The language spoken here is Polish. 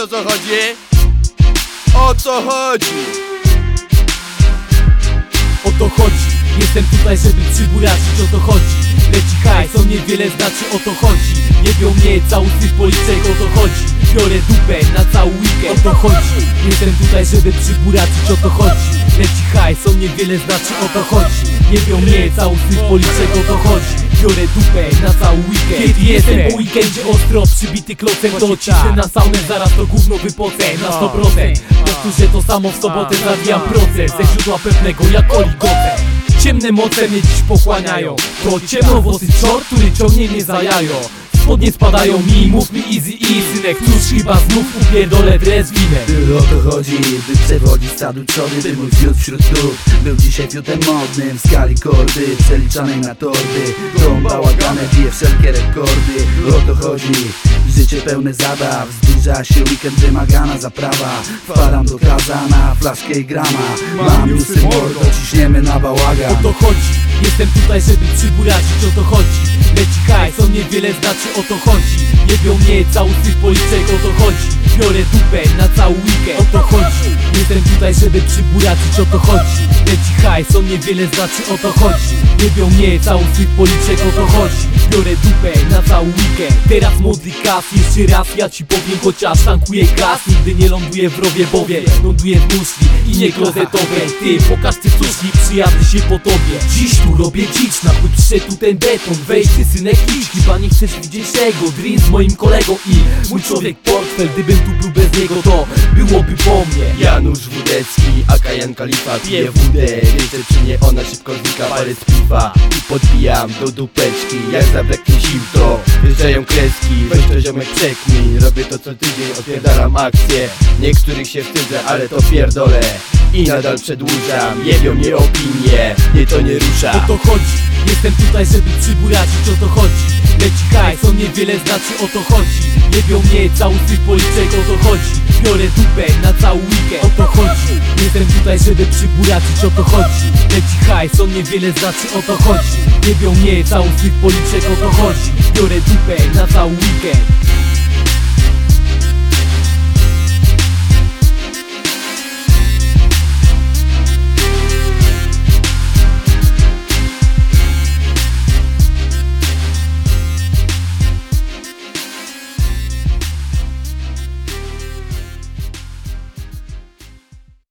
o co chodzi? O co chodzi? O to chodzi, jestem tutaj, żeby przyburacić, o to chodzi. Leci hajs, on niewiele znaczy, o to chodzi. Nie bią mnie całusy w policzek, o to chodzi. Biorę dupę na cały weekend, o to chodzi. Jestem tutaj, żeby przyburacić, o to chodzi. Leci hajs, on niewiele znaczy, o to chodzi. Nie bią mnie całusy w policzek, o to chodzi Biorę dupę na cały weekend. Kiedy jestem po weekendzie ostro przybity klocem To cisnę na saunę, zaraz to gówno wypocę Na 100% Powtórzę to samo w sobotę, zawijam proces Ze źródła pewnego jak oligoce Ciemne moce mnie dziś pochłaniają. To ciemnowłosy czor, który ciągnie mnie za jajo Spodnie spadają mi, mów mi easy e Synek, cóż chyba znów upierdolę drezwinę O to chodzi, by przewodzić stadu trzody By mój fiut wśród dróg był dzisiaj fiutem modnym. W skali kordy, przeliczanej na torby. Dom bałagane bije wszelkie rekordy. O to chodzi, życie pełne zabaw. Zbliża się weekend, wymagana zaprawa. Wpadam do kaza na flaszkę i grama. Mam newsy mordo, ciśniemy na bałagan O to chodzi, jestem tutaj, żeby przyburacić, o to chodzi. Leci hajs, on niewiele znaczy, o to chodzi. Jebią mnie całusy w policzek, o to chodzi. Biorę dupę na cały weekend, o to chodzi. Jestem tutaj, żeby przyburacić, o to chodzi. Leci hajs, on niewiele znaczy, o to chodzi. Jebią mnie całusy w policzek, o to chodzi. Biorę dupę na cały weekend Teraz młody kas, jeszcze raz ja ci powiem Chociaż tankuję gaz, nigdy nie ląduję w rowie Bowiem ląduję w muszli i nie klozetowej Ty pokaż ty suszki, przyjadę się po tobie Dziś tu robię dzicz, na chuj przyszedł tu ten beton Weź ty synek idź, chyba nie chcesz widzieć tego Dream z moim kolegą i mój człowiek portfel Gdybym tu był bez niego to byłoby po mnie. Janusz Wódecki, aka Jan Kalifa Piję wódę, wiecie czy nie ona szybko znika Parę z piwa i podbijam do dupeczki. Jak zabraknie sił to wjeżdżają kreski. Weź to ziomek przekmin Robię to co tydzień, odpierdalam akcje. Niektórych się wstydzę, ale to pierdolę I nadal przedłużam, jebią mnie opinie Nie to nie rusza. O to chodzi, jestem tutaj, żeby przyburacić, o to chodzi. Leci hajs, on niewiele znaczy, o to chodzi. Jebią mnie całusy w policzek, o to chodzi. Biorę dupę na cały weekend, o to chodzi. Jestem tutaj, żeby przyburacić, o to chodzi. Leci hajs, on niewiele znaczy, o to chodzi. Jebią mnie całusy w policzek, o to chodzi. Biorę dupę na cały weekend